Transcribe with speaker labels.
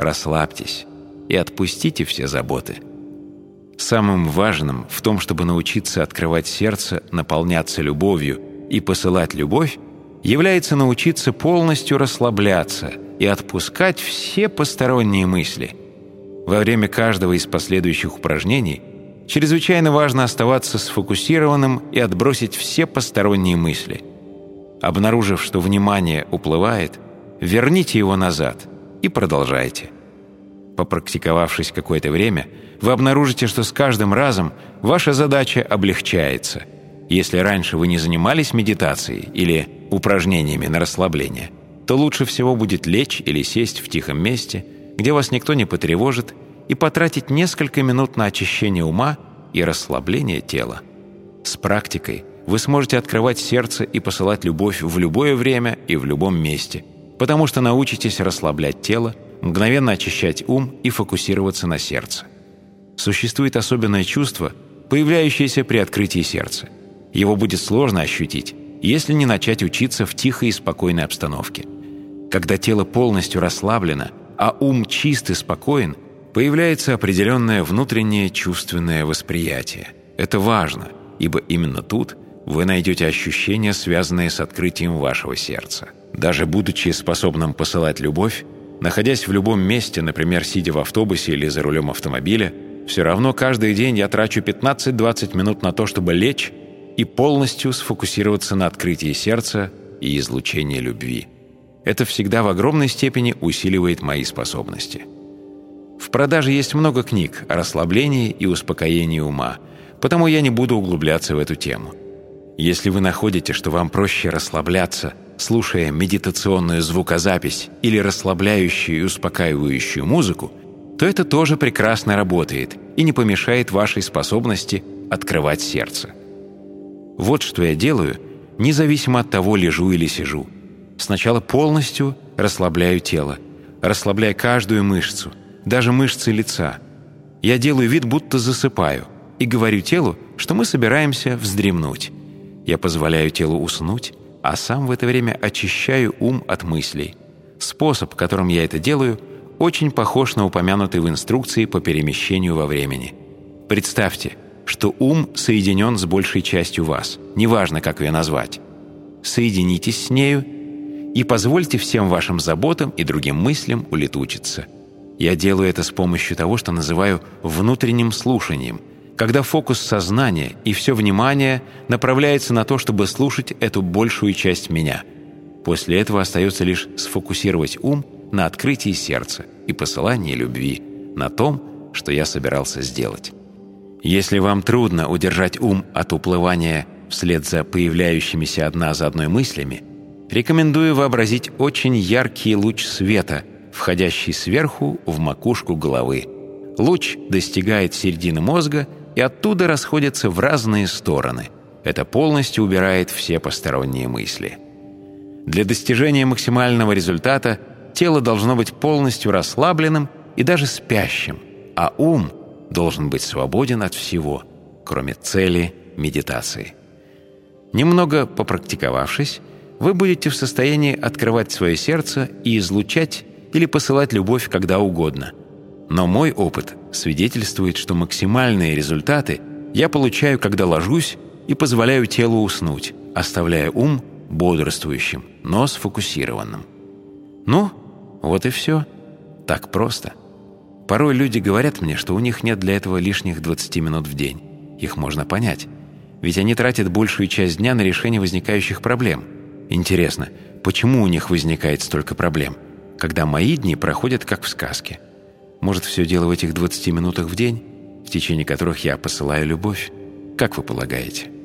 Speaker 1: расслабьтесь и отпустите все заботы. Самым важным в том, чтобы научиться открывать сердце, наполняться любовью и посылать любовь, является научиться полностью расслабляться и отпускать все посторонние мысли. Во время каждого из последующих упражнений чрезвычайно важно оставаться сфокусированным и отбросить все посторонние мысли. Обнаружив, что внимание уплывает, верните его назад и продолжайте. Попрактиковавшись какое-то время, вы обнаружите, что с каждым разом ваша задача облегчается. Если раньше вы не занимались медитацией или упражнениями на расслабление, то лучше всего будет лечь или сесть в тихом месте, где вас никто не потревожит, и потратить несколько минут на очищение ума и расслабление тела. С практикой вы сможете открывать сердце и посылать любовь в любое время и в любом месте, потому что научитесь расслаблять тело, мгновенно очищать ум и фокусироваться на сердце. Существует особенное чувство, появляющееся при открытии сердца. Его будет сложно ощутить, если не начать учиться в тихой и спокойной обстановке. Когда тело полностью расслаблено, а ум чист и спокоен, появляется определенное внутреннее чувственное восприятие. Это важно, ибо именно тут вы найдете ощущения, связанные с открытием вашего сердца. Даже будучи способным посылать любовь, находясь в любом месте, например, сидя в автобусе или за рулем автомобиля, все равно каждый день я трачу 15-20 минут на то, чтобы лечь и полностью сфокусироваться на открытии сердца и излучении любви. Это всегда в огромной степени усиливает мои способности. В продаже есть много книг о расслаблении и успокоении ума, потому я не буду углубляться в эту тему. Если вы находите, что вам проще расслабляться, слушая медитационную звукозапись или расслабляющую и успокаивающую музыку, то это тоже прекрасно работает и не помешает вашей способности открывать сердце. Вот что я делаю, независимо от того, лежу или сижу. Сначала полностью расслабляю тело, расслабляя каждую мышцу, даже мышцы лица. Я делаю вид, будто засыпаю, и говорю телу, что мы собираемся вздремнуть. Я позволяю телу уснуть, а сам в это время очищаю ум от мыслей. Способ, которым я это делаю, очень похож на упомянутый в инструкции по перемещению во времени. Представьте – что ум соединен с большей частью вас, неважно, как ее назвать. Соединитесь с нею и позвольте всем вашим заботам и другим мыслям улетучиться. Я делаю это с помощью того, что называю внутренним слушанием, когда фокус сознания и все внимание направляется на то, чтобы слушать эту большую часть меня. После этого остается лишь сфокусировать ум на открытии сердца и посылании любви, на том, что я собирался сделать. Если вам трудно удержать ум от уплывания вслед за появляющимися одна за одной мыслями, рекомендую вообразить очень яркий луч света, входящий сверху в макушку головы. Луч достигает середины мозга и оттуда расходится в разные стороны. Это полностью убирает все посторонние мысли. Для достижения максимального результата тело должно быть полностью расслабленным и даже спящим, а ум – должен быть свободен от всего, кроме цели медитации. Немного попрактиковавшись, вы будете в состоянии открывать свое сердце и излучать или посылать любовь когда угодно. Но мой опыт свидетельствует, что максимальные результаты я получаю, когда ложусь и позволяю телу уснуть, оставляя ум бодрствующим, но сфокусированным. Ну, вот и все. Так просто. Порой люди говорят мне, что у них нет для этого лишних 20 минут в день. Их можно понять. Ведь они тратят большую часть дня на решение возникающих проблем. Интересно, почему у них возникает столько проблем, когда мои дни проходят как в сказке? Может, все дело в этих 20 минутах в день, в течение которых я посылаю любовь? Как вы полагаете?»